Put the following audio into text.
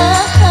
啊